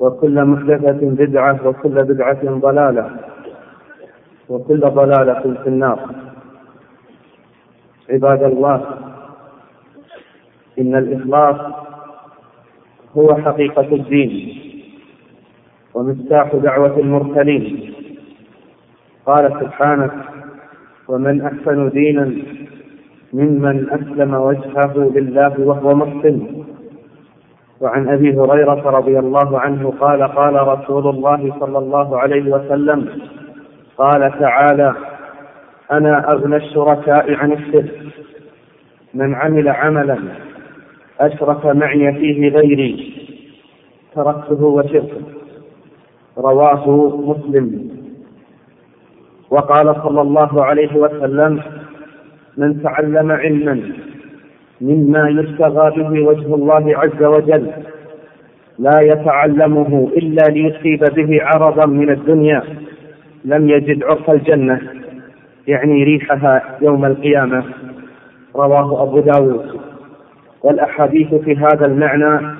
وكل محدثة بدعة وكل بدعة ضلالة وكل ضلالة في النار. عباد الله إن الإخلاص هو حقيقة الدين ومفتاح دعوة المرسلين. قال سبحانه ومن أحسن دينا ممن أسلم وجهه لله وهو محسن. وعن أبي هريرة رضي الله عنه قال قال رسول الله صلى الله عليه وسلم قال تعالى أنا أغنى الشركاء عن الشرك من عمل عملا أشرك معي فيه غيري. تركته وشركه. رواه مسلم. وقال صلى الله عليه وسلم من تعلم علما مما يبتغى به وجه الله عز وجل لا يتعلمه إلا ليصيب به عرضا من الدنيا لم يجد عرف الجنة يعني ريحها يوم القيامة. رواه أبو داود. والأحاديث في هذا المعنى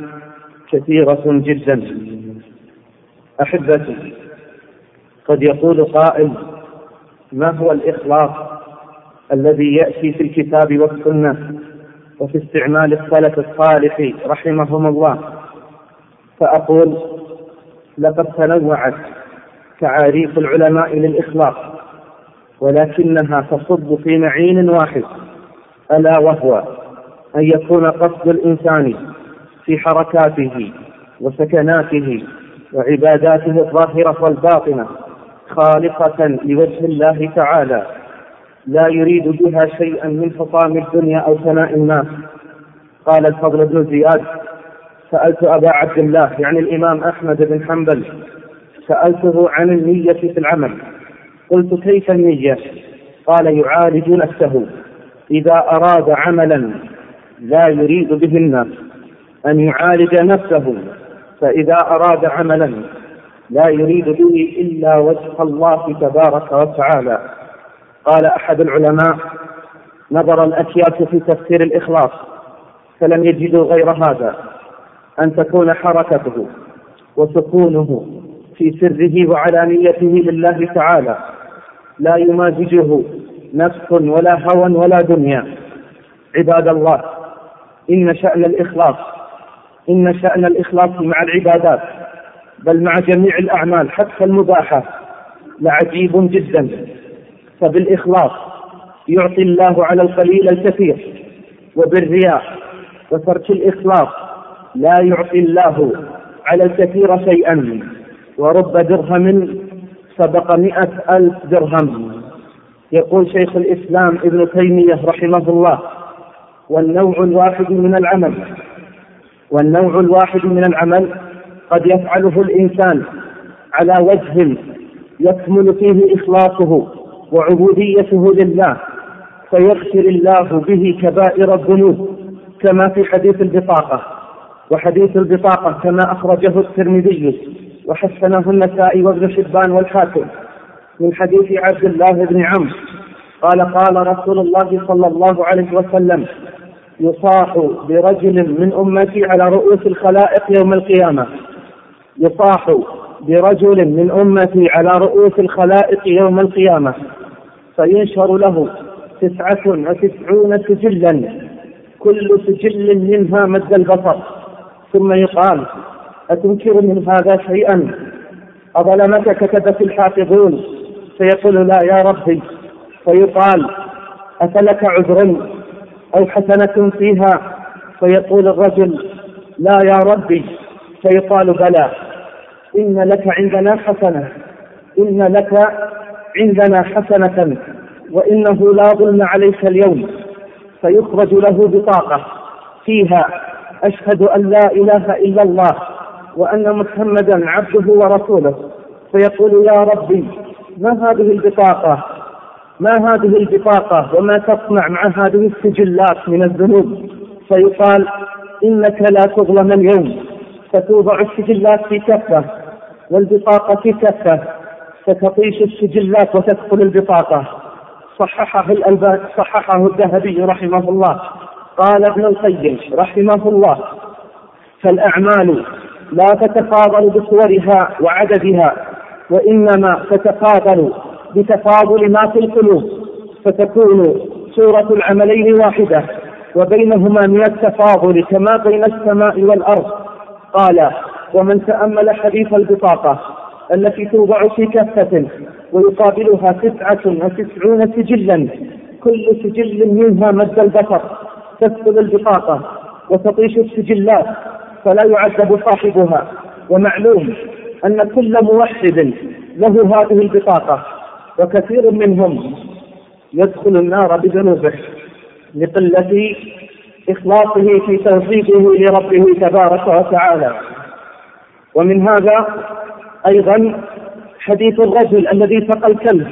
كثيرة جدا. أحبتي قد يقول قائل ما هو الإخلاص الذي يأتي في الكتاب والسنة؟ وفي استعمال السلف الصالح رحمهم الله. فأقول لقد تنوعت تعاريف العلماء للإخلاص ولكنها تصب في معين واحد ألا وهو أن يكون قصد الإنسان في حركاته وسكناته وعباداته الظاهرة والباطنة خالصة لوجه الله تعالى. لا يريد بها شيئا من حطام الدنيا أو ثناء الناس. قال الفضل بن زياد سألت أبا عبد الله يعني الإمام أحمد بن حنبل سألته عن النية في العمل. قلت كيف النية؟ قال يعالج نفسه. إذا أراد عملا لا يريد به الناس. أن يعالج نفسه. فإذا أراد عملا لا يريد به إلا وجه الله تبارك وتعالى. قال أحد العلماء نظر الأكياس في تفسير الإخلاص فلم يجدوا غير هذا أن تكون حركته وسكونه في سره وعلانيته لله تعالى لا يمازجه نفس ولا هوى ولا دنيا. عباد الله إن شأن الإخلاص إن شأن الإخلاص مع العبادات بل مع جميع الأعمال حتى المباحة لعجيب جدا. فبالإخلاص يعطي الله على القليل الكثير وبالرياء وترك الإخلاص لا يعطي الله على الكثير شيئا ورب درهم سبق مئة ألف درهم. يقول شيخ الإسلام ابن تيمية رحمه الله والنوع الواحد من العمل والنوع الواحد من العمل قد يفعله الإنسان على وجه يكمل فيه إخلاصه وعبوديته لله فيغفر الله به كبائر الذنوب كما في حديث البطاقة. وحديث البطاقة كما أخرجه الترمذي وحسنه النسائي وابن حبان والحاكم من حديث عبد الله بن عمرو. قال قال رسول الله صلى الله عليه وسلم يصاح برجل من أمتي على رؤوس الخلائق يوم القيامة. يصاح برجل من أمتي على رؤوس الخلائق يوم القيامة. فينشر له تسعة وتسعون سجلا. كل سجل منها مد البصر. ثم يقال أتنكر من هذا شيئا؟ أظلمك كتبت الحافظون. فيقول لا يا ربي فيقال أفلك عذر أو حسنة فيها؟ فيقول الرجل لا يا ربي فيقال بلى. إن لك عندنا حسنة. إن لك عندنا حسنة وإنه لا ظلم عليك اليوم. فيخرج له بطاقة فيها أشهد أن لا إله إلا الله وأن محمدا عبده ورسوله. فيقول يا ربي ما هذه البطاقة؟ ما هذه البطاقة؟ وما تصنع مع هذه السجلات من الذنوب؟ فيقال إنك لا تظلم اليوم. فتوضع السجلات في كفة والبطاقة في كفة. فتطيش السجلات وتدخل البطاقة. صححه الألباني صححه الذهبي رحمه الله. قال ابن القيم رحمه الله فالأعمال لا تتفاضل بصورها وعددها وإنما تتفاضل بتفاضل ما في القلوب فتكون صورة العملين واحدة وبينهما من التفاضل كما بين السماء والأرض. قال ومن تأمل حديث البطاقة التي توضع في كفة ويقابلها تسعة وتسعون سجلا. كل سجل منها مد البصر تدخل البطاقة وتطيش السجلات فلا يعذب صاحبها. ومعلوم أن كل موحد له هذه البطاقة وكثير منهم يدخل النار بذنوبه لقلة إخلاصه في توحيده لربه تبارك وتعالى. ومن هذا أيضا حديث الرجل الذي سقى الكلب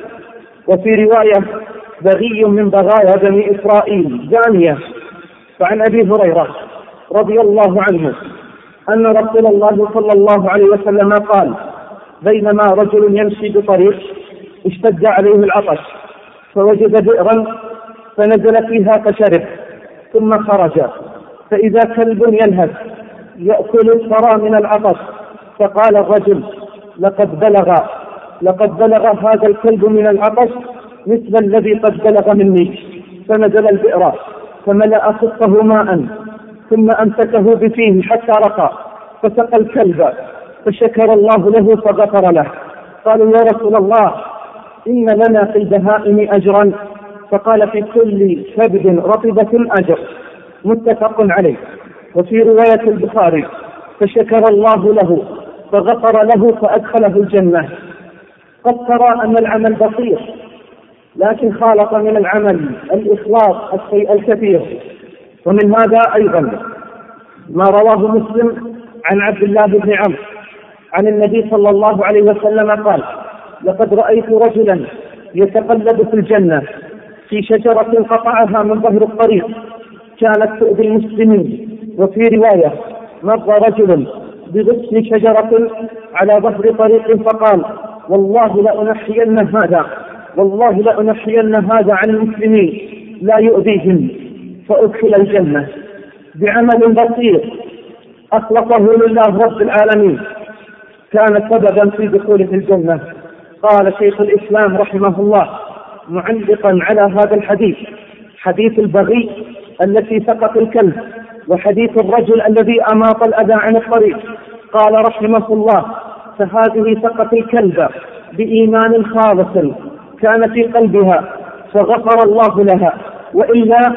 وفي رواية بغي من بغايا بني إسرائيل زانية فعن أبي هريرة رضي الله عنه أن رسول الله صلى الله عليه وسلم قال بينما رجل يمشي بطريق اشتد عليه العطش فوجد بئرا فنزل فيها فشرب ثم خرج فإذا كلب ينهب يأكل الثرى من العطش فقال الرجل لقد بلغ لقد بلغ هذا الكلب من العطش مثل الذي قد بلغ مني. فنزل البئر فملأ خطه ماء ثم أمسكه بفيه حتى رقى. فسقى الكلب فشكر الله له فغفر له. قالوا يا رسول الله إن لنا في البهائم أجرا. فقال في كل كبد رطبة أجر متفق عليه. وفي رواية البخاري فشكر الله له. فغفر له فأدخله الجنة. قد ترى أن العمل بسيط لكن خالط من العمل الإخلاص الشيء الكثير ومن هذا أيضا ما رواه مسلم عن عبد الله بن عمرو عن النبي صلى الله عليه وسلم قال لقد رأيت رجلا يتقلب في الجنة في شجرة قطعها من ظهر الطريق كانت تؤذي المسلمين. وفي رواية مر رجل بغصن شجرة على ظهر طريق فقال والله لأنحين هذا والله لأنحين هذا عن المسلمين لا يؤذيهم فأدخل الجنة بعمل بسيط أخلصه لله رب العالمين. كان سببا في دخوله الجنة. قال شيخ الإسلام رحمه الله معلقا على هذا الحديث حديث البغي التي سقط الكلب. وحديث الرجل الذي أماط الأذى عن الطريق. قال رحمه الله فهذه سقط الكلب بإيمان خالص كان في قلبها فغفر الله لها. وإلا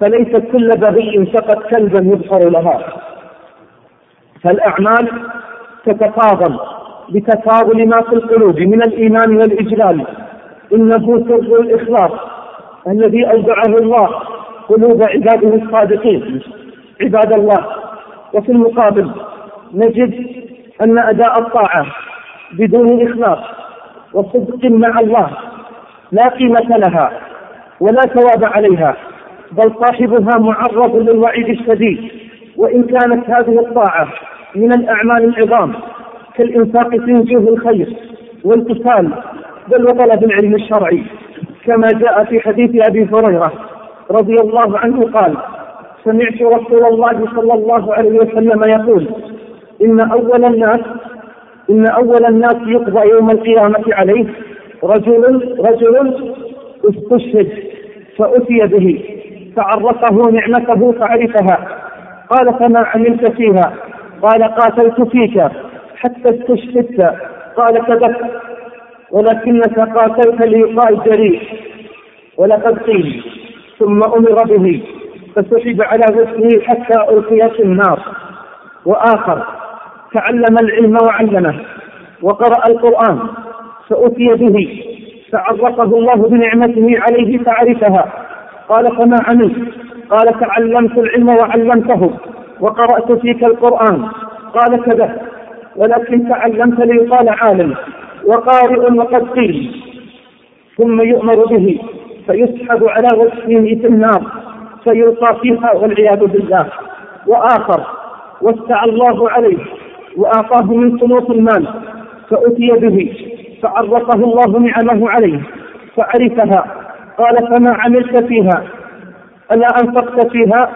فليس كل بغي سقط كلبا يغفر لها. فالأعمال تتفاضل بتفاضل ما في القلوب من الإيمان والإجلال. إنه سر الإخلاص الذي أودعه الله قلوب عباده الصادقين. عباد الله وفي المقابل نجد أن أداء الطاعة بدون إخلاص وصدق مع الله لا قيمة لها ولا ثواب عليها بل صاحبها معرض للوعيد الشديد. وإن كانت هذه الطاعة من الأعمال العظام كالإنفاق في وجوه الخير والقتال بل وطلب العلم الشرعي. كما جاء في حديث أبي هريرة رضي الله عنه قال سمعت رسول الله صلى الله عليه وسلم يقول إن أول الناس إن أول الناس يقضى يوم القيامة عليه رجل رجل استشهد فأتي به فعرفه نعمته فعرفها قال فما عملت فيها؟ قال قاتلت فيك حتى استشهدت قال كذبت ولكنك قاتلت ليقال جريء ولقد قيل ثم أمر به. فسحب على وجهه حتى ألقي في النار. وآخر تعلم العلم وعلمه وقرأ القرآن فأتي به فعرفه الله بنعمته عليه فعرفها. قال فما عملت قال تعلمت العلم وعلمته وقرأت فيك القرآن. قال كذا ولكن تعلمت ليقال عالم وقارئ وقد قيل. ثم يؤمر به فيسحب على وجهه في النار. فيلقى فيها والعياذ بالله. وآخر وسع الله عليه وأعطاه من صنوف المال فأتي به فعرفه الله نعمه عليه فعرفها. قال فما عملت فيها؟ ألا أنفقت فيها؟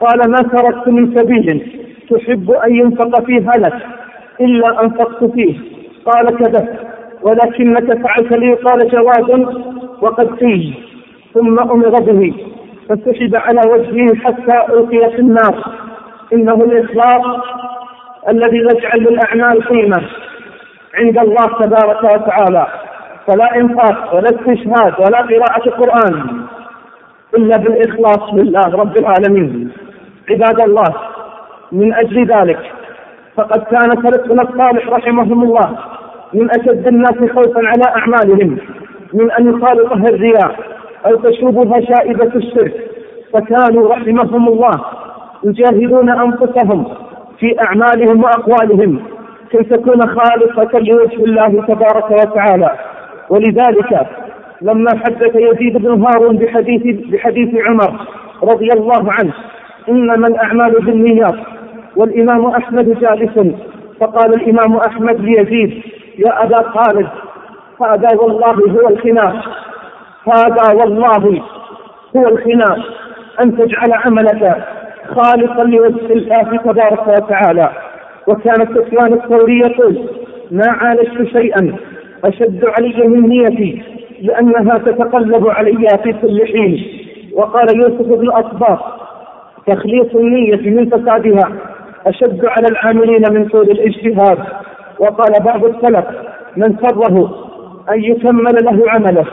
قال ما تركت من سبيل تحب أن ينفق فيها لك إلا أنفقت فيه. قال كذا ولكنك فعلت لي قال جواد وقد قيل ثم أمر به. فسحب على وجهه حتى ألقي في النار. إنه الإخلاص الذي يجعل للأعمال قيمة عند الله تبارك وتعالى. فلا إنفاق ولا استشهاد ولا قراءة القرآن إلا بالإخلاص لله رب العالمين. عباد الله من أجل ذلك فقد كان سلفنا الصالح رحمهم الله من أشد الناس خوفا على أعمالهم من أن يخالطها الرياء. أو تشوبها شائبة الشرك فكانوا رحمهم الله يجاهدون أنفسهم في أعمالهم وأقوالهم كي تكون خالصة لوجه الله تبارك وتعالى. ولذلك لما حدث يزيد بن هارون بحديث بحديث عمر رضي الله عنه انما الاعمال بالنيات والإمام أحمد جالس فقال الإمام أحمد ليزيد يا أبا خالد هذا والله هو الخناق هذا والله هو الخناق أن تجعل عملك خالصا لوجه الله تبارك وتعالى. وكان سفيان الثوري يقول ما عالجت شيئا أشد علي من نيتي لأنها تتقلب علي في كل حين. وقال يوسف بن أصباط تخليص النية من فسادها أشد على العاملين من طول الاجتهاد. وقال بعض السلف من سره أن يكمل له عمله.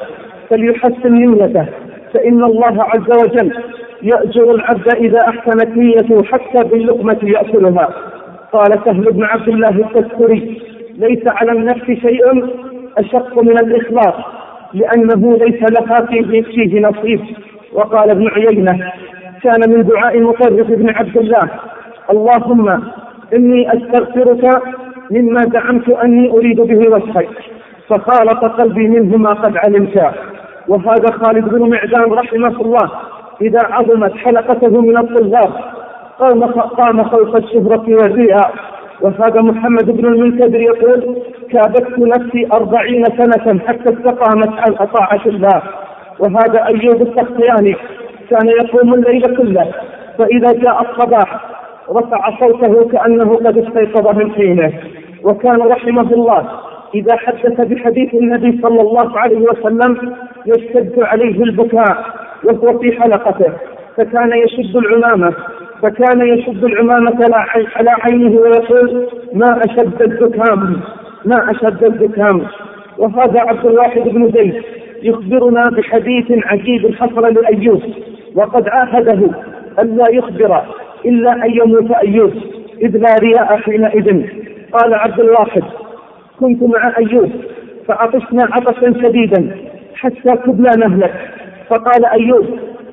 فليحسن نيته فإن الله عز وجل يأجر العبد إذا أحسنت نيته حتى باللقمة يأكلها. قال سهل بن عبد الله التذكري ليس على النفس شيء أشق من الإخلاص لأنه ليس لها فيه, فيه نصيب. وقال ابن عيينة كان من دعاء مطرف بن عبد الله اللهم إني أستغفرك مما زعمت أني أريد به وجهك فخالط قلبي منه ما قد علمت. وهذا خالد بن معدان رحمه الله إذا عظمت حلقته من الطلاب قام قام خوف الشهرة والرياء وهذا محمد بن المنكدر يقول كابدت نفسي أربعين سنة حتى استقامت عن طاعة الله. وهذا أيوب السختياني كان يقوم الليل كله. فإذا جاء الصباح رفع صوته كأنه قد استيقظ من حينه. وكان رحمه الله إذا حدث بحديث النبي صلى الله عليه وسلم يشتد عليه البكاء وهو في حلقته فكان يشد العمامة فكان يشد العمامة على عينه ويقول ما أشد الزكام ما أشد الزكام وهذا عبد الواحد بن زيد يخبرنا بحديث عجيب حصل لأيوب وقد عاهده ألا يخبر إلا أن يموت أيوب إذ لا رياء حينئذ. قال عبد الواحد كنت مع أيوب فعطشنا عطشا شديدا حتى كدنا نهلك. فقال أيوب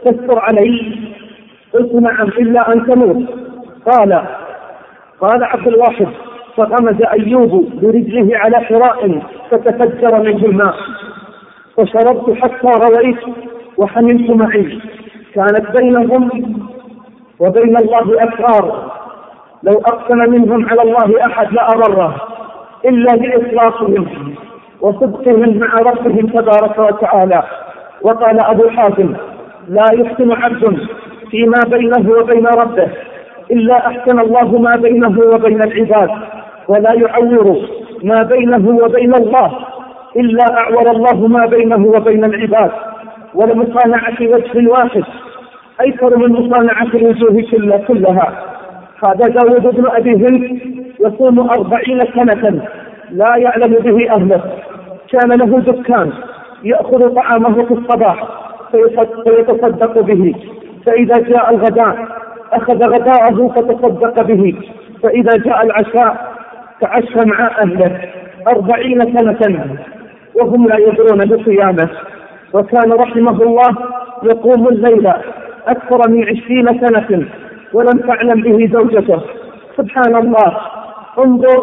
تستر علي. قلت نعم إلا أن تموت. قال قال عبد الواحد فغمز أيوب برجله على حراء فتفجر منه الماء. فشربت حتى رويت وحملت معي. كانت بينهم وبين الله أسرار. لو أقسم منهم على الله أحد لأبره إلا لإخلاصهم وصدقهم مع ربهم تبارك وتعالى. وقال أبو حاتم لا يحسن عبد فيما بينه وبين ربه إلا أحسن الله ما بينه وبين العباد ولا يعور ما بينه وبين الله إلا أعور الله ما بينه وبين العباد. ولمصانعة وجه واحد أيسر من مصانعة الوجوه كلها. هذا داود بن أبي هند يصوم أربعين سنة لا يعلم به أهله. كان له دكان يأخذ طعامه في الصباح فيتصدق به. فإذا جاء الغداء أخذ غداءه فتصدق به. فإذا جاء العشاء تعشى مع أهله أربعين سنة وهم لا يدرون بصيامه. وكان رحمه الله يقوم الليل أكثر من عشرين سنة ولم تعلم به زوجته. سبحان الله. انظر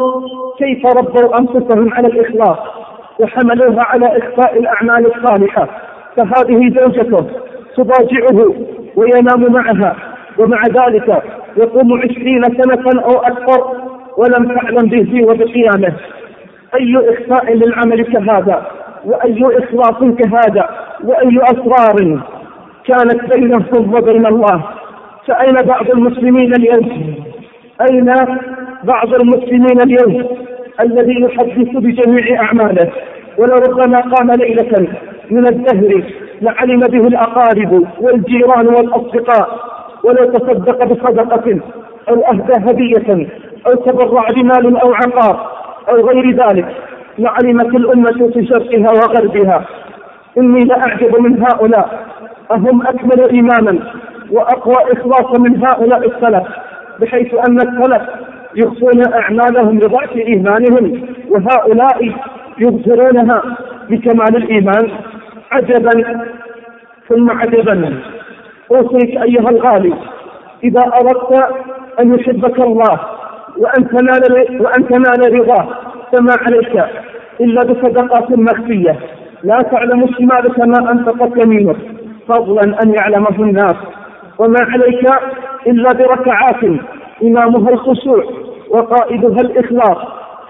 كيف ربوا أنفسهم على الإخلاص. وحملوها على إخفاء الأعمال الصالحة. فهذه زوجته تضاجعه وينام معها ومع ذلك يقوم عشرين سنة أو أكثر ولم تعلم به وبقيامه أي إخفاء للعمل كهذا وأي إخلاص كهذا؟ وأي أسرار كانت بينهم وبين الله؟ فأين بعض المسلمين اليوم؟ أين بعض المسلمين اليوم الذي يحدث بجميع أعماله؟ ولربما قام ليلة من الدهر لعلم به الأقارب والجيران والأصدقاء ولو تصدق بصدقة أو أهدى هدية أو تبرع بمال أو عقار أو غير ذلك لعلمت الأمة في شرقها وغربها. إني لأعجب من هؤلاء أهم أكمل إيمانا وأقوى إخلاصا من هؤلاء السلف بحيث أن السلف يخفون أعمالهم لضعف إيمانهم وهؤلاء يظهرونها بكمال الإيمان عجبا ثم عجبا. أوصيك أيها الغالي إذا أردت أن يحبك الله وأن تنال وأن تنال رضاه فما عليك إلا بصدقات مخفية. لا تعلم شمالك ما أنفقت يمينك فضلا أن يعلمه الناس. وما عليك إلا بركعات إمامها الخشوع وقائدها الإخلاص.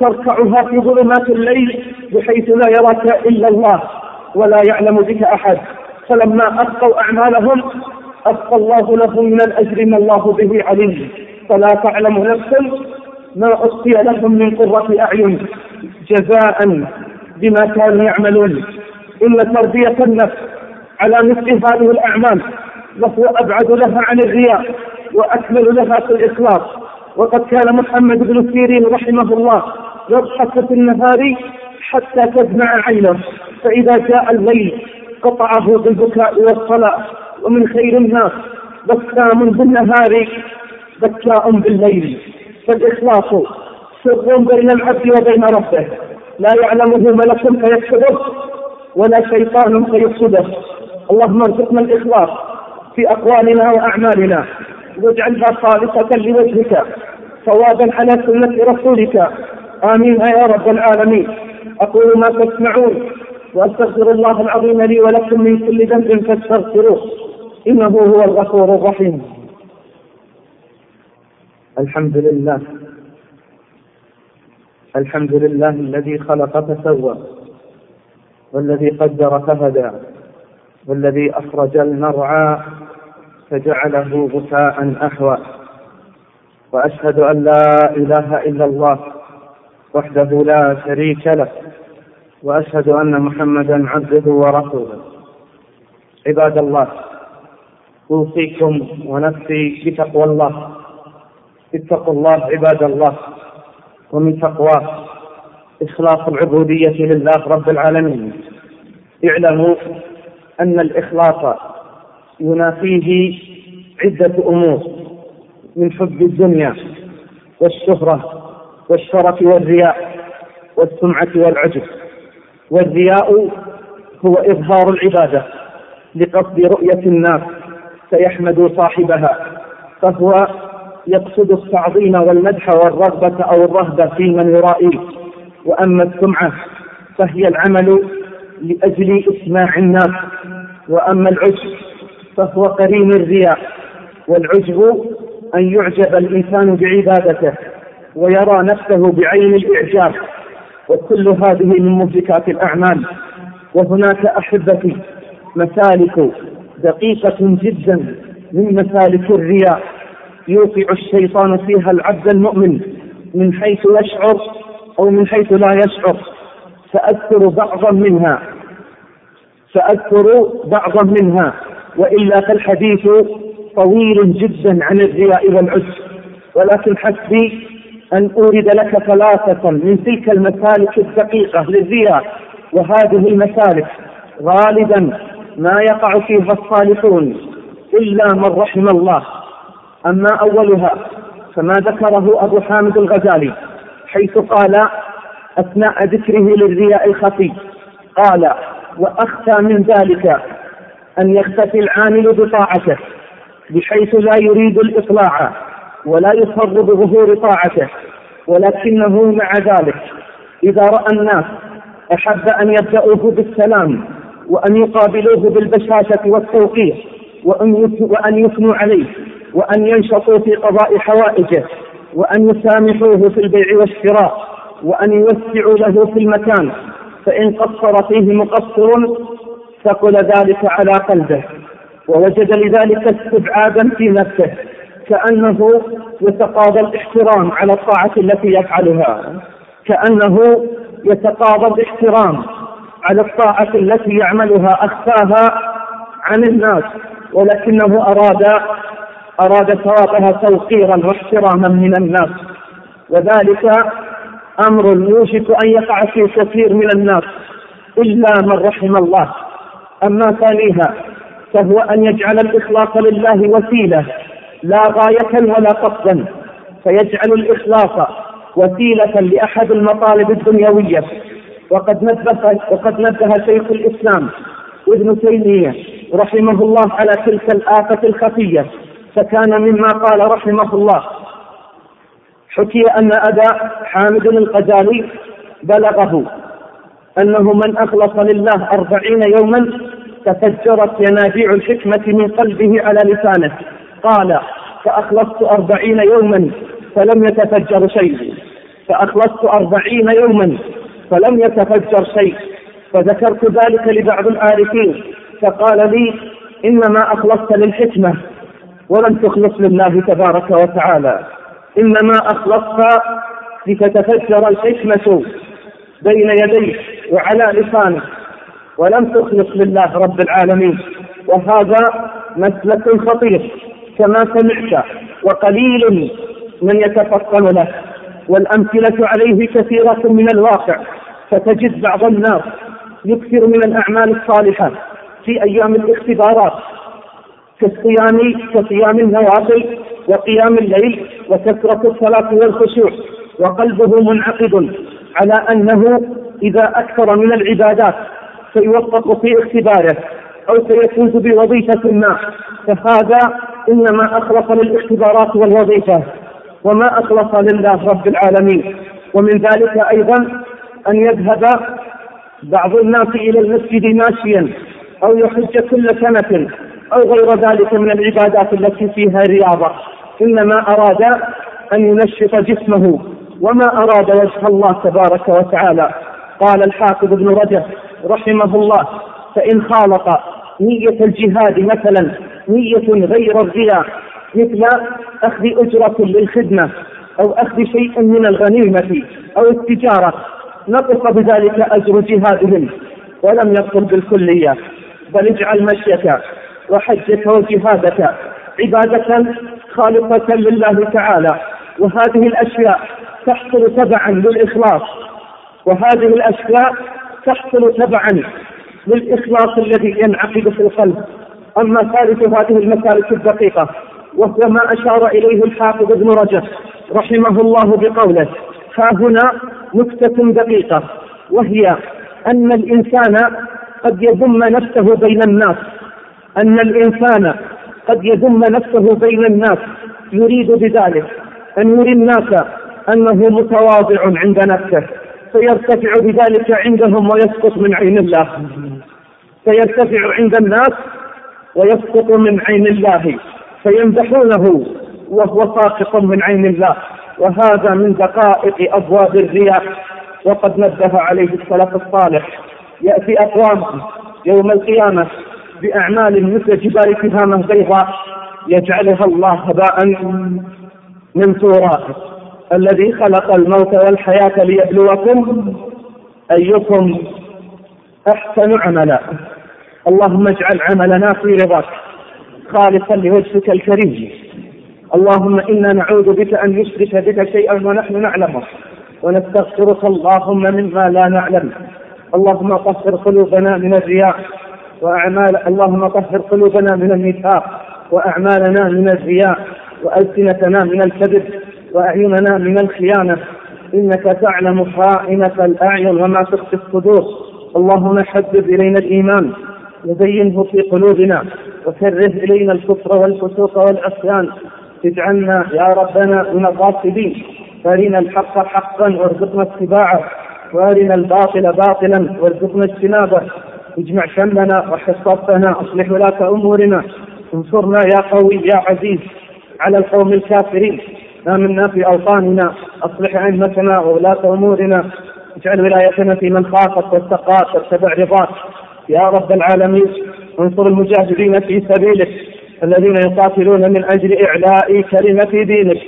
تركعها في ظلمات الليل بحيث لا يراك إلا الله ولا يعلم بك أحد. فلما أبقوا أعمالهم أبقى الله لهم من الأجر ما الله به عليم. فلا تعلم نفس ما أخفي لهم من قرة أعين. جزاء بما كانوا يعملون. إن تربية النفس على مثل هذه الأعمال وهو أبعد لها عن الرياء وأكمل لها في الإخلاص. وقد كان محمد بن سيرين رحمه الله يضحك في النهار حتى تدمع عينه. فإذا جاء الليل قطعه بالبكاء والصلاة ومن خير الناس بكام بالنهار بكاء بالليل. فالإخلاص سر بين العبد وبين ربه. لا يعلمه ملك فيكتبه ولا شيطان فيفسده. اللهم ارزقنا الإخلاص في أقوالنا وأعمالنا واجعلها خالصة لوجهك صوابا على سنة رسولك. آمين. يا رب العالمين. أقول ما تسمعون وأستغفر الله العظيم لي ولكم من كل ذنب فاستغفروه. إنه هو الغفور الرحيم. الحمد لله. الحمد لله الذي خلق فسوى والذي قدر فهدى والذي أخرج المرعى فجعله بكاء أحوى. وأشهد أن لا إله إلا الله وحده لا شريك له وأشهد أن محمدا عبده ورسوله. عباد الله أوصيكم ونفسي بتقوى الله. اتقوا الله عباد الله ومن تقواه إخلاص العبودية لله رب العالمين. اعلموا أن الإخلاص ينافيه عدة أمور من حب الدنيا والشهرة والشرف والرياء والسمعة والعجب. والرياء هو إظهار العبادة لقصد رؤية الناس فيحمد صاحبها فهو يقصد التعظيم والمدح والرغبة أو الرهبة في من يرائيه وأما السمعة فهي العمل لأجل إسماع الناس. وأما العجب فهو قرين الرياء والعجب أن يعجب الإنسان بعبادته. ويرى نفسه بعين الإعجاب وكل هذه من مهلكات الأعمال. وهناك أحبتي مسالك دقيقة جدا من مسالك الرياء. يوقع الشيطان فيها العبد المؤمن من حيث يشعر أو من حيث لا يشعر. سأذكر بعضا منها. سأذكر بعضا منها. وإلا فالحديث طويل جدا عن الرياء والعجب ولكن حسبي أن أورد لك ثلاثة من تلك المسالك الدقيقة للرياء وهذه المسالك غالبا ما يقع فيها الصالحون إلا من رحم الله. أما أولها فما ذكره أبو حامد الغزالي حيث قال أثناء ذكره للرياء الخفي قال وأخفى من ذلك أن يختفي العامل بطاعته بحيث لا يريد الإطلاع. ولا يصر بظهور طاعته ولكنه مع ذلك. إذا رأى الناس أحب أن يبدأوه بالسلام وأن يقابلوه بالبشاشة والتوقير وأن يثنوا عليه وأن ينشطوا في قضاء حوائجه وأن يسامحوه في البيع والشراء وأن يوسعوا له في المكان فإن قصر فيه مقصر ثقل ذلك على قلبه ووجد لذلك استبعادا في نفسه. كأنه يتقاضى الاحترام على الطاعة التي يفعلها. كأنه يتقاضى الاحترام على الطاعة التي يعملها أخفاها عن الناس ولكنه أراد أراد ثوابها توقيرا واحتراما من الناس. وذلك أمر يوشك أن يقع في كثير من الناس إلا من رحم الله. أما ثانيها فهو أن يجعل الإخلاص لله وسيلة لا غاية ولا قصدا فيجعل الإخلاص وسيلة لأحد المطالب الدنيوية. وقد نبه وقد نبه شيخ الإسلام ابن تيمية رحمه الله على تلك الآفة الخفية فكان مما قال رحمه الله. حكي أن أبا حامد الغزالي بلغه أنه من أخلص لله أربعين يوما تفجرت ينابيع الحكمة من قلبه على لسانه. قال فأخلصت أربعين يوما فلم يتفجر شيء. فأخلصت أربعين يوما فلم يتفجر شيء. فذكرت ذلك لبعض العارفين فقال لي إنما أخلصت للحكمة ولم تخلص لله تبارك وتعالى. إنما أخلصت لتتفجر الحكمة بين يديك وعلى لسانك ولم تخلص لله رب العالمين. وهذا مسلك خطير. كما سمعت وقليل من يتفطن له والأمثلة عليه كثيرة من الواقع فتجد بعض الناس يكثر من الأعمال الصالحة في أيام الاختبارات كالصيام كصيام النوافل وقيام الليل وكثرة الصلاة والخشوع وقلبه منعقد على أنه إذا أكثر من العبادات سيوفق في اختباره أو سيفوز بوظيفة ما فهذا إنما أخلص للاختبارات والوظيفة وما أخلص لله رب العالمين. ومن ذلك أيضا أن يذهب بعض الناس إلى المسجد ماشيا أو يحج كل سنة أو غير ذلك من العبادات التي فيها رياضة. إنما أراد أن ينشط جسمه وما أراد وجه الله تبارك وتعالى. قال الحافظ ابن رجب رحمه الله فإن خالط نية الجهاد مثلا نية غير الرياء مثل أخذ أجرة للخدمة أو أخذ شيء من الغنيمة أو التجارة. نقص بذلك أجر جهادهم ولم يبطل بالكلية بل اجعل مشيك وحجك وجهادك عبادة خالصة لله تعالى. وهذه الأشياء تحصل تبعا للإخلاص. وهذه الأشياء تحصل تبعا للإخلاص الذي ينعقد في القلب. أما ثالث هذه المسالك الدقيقة. وهو ما أشار إليه الحافظ ابن رجب رحمه الله بقوله ها هنا نكتة دقيقة. وهي أن الإنسان قد يذم نفسه بين الناس. أن الإنسان قد يذم نفسه بين الناس. يريد بذلك. أن يري الناس أنه متواضع عند نفسه. فيرتفع بذلك عندهم ويسقط من عين الله. فيرتفع عند الناس ويسقط من عين الله فيمدحونه وهو ساقط من عين الله. وهذا من دقائق أبواب الرياء وقد نبه عليه السلف الصالح. يأتي أقوام يوم القيامة بأعمال مثل جبال تهامة بيضاء يجعلها الله هباء منثورا الذي خلق الموت والحياة ليبلوكم أيكم أحسن عملا. اللهم اجعل عملنا في رضاك خالصا لوجهك الكريم. اللهم إنا نعوذ بك أن يشرك بك شيئا ونحن نعلمه. ونستغفرك اللهم مما لا نعلم. اللهم طهر قلوبنا من الرياء وأعمال اللهم طهر قلوبنا من النفاق وأعمالنا من الرياء وألسنتنا من الكذب وأعيننا من الخيانة. إنك تعلم خائنة الأعين وما تخفي الصدور. اللهم حبب إلينا الإيمان. وزينه في قلوبنا. وكره إلينا الكفر والفسوق والعصيان. اجعلنا يا ربنا من الغافلين. فارنا الحق حقا وارزقنا اتباعه. وارنا الباطل باطلا وارزقنا اجتنابه. اجمع شملنا وحصتنا اصلح ولاة أمورنا. انصرنا يا قوي يا عزيز على القوم الكافرين. آمنا في أوطاننا. أصلح أئمتنا وولاة أمورنا. اجعل ولايتنا في من خافك واتقاك واتبع رضاك. يا رب العالمين انصر المجاهدين في سبيلك الذين يقاتلون من أجل إعلاء كلمة دينك.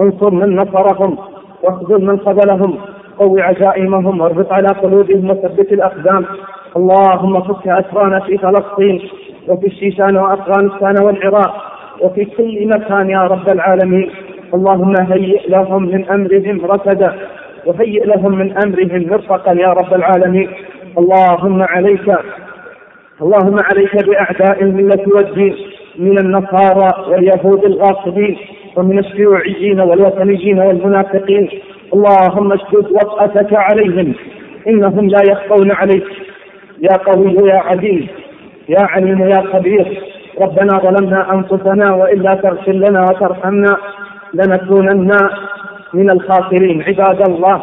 انصر من نصرهم واخذل من خذلهم قو عزائمهم واربط على قلوبهم وثبت الأقدام. اللهم فك أسرانا في فلسطين وفي الشيشان وأفغانستان والعراق وفي كل مكان يا رب العالمين. اللهم هيئ لهم من أمرهم رشدا وهيئ لهم من أمرهم مرفقا يا رب العالمين. اللهم عليك اللهم عليك بأعداء الملة والدين من النصارى واليهود الغاصبين ومن الشيوعيين والوثنيين والمنافقين. اللهم اشدد وطأتك عليهم إنهم لا يخفون عليك. يا قوي يا عزيز يا عليم يا خبير ربنا ظلمنا أنفسنا وإلا تغفر لنا وترحمنا لنكونن من الخاسرين. عباد الله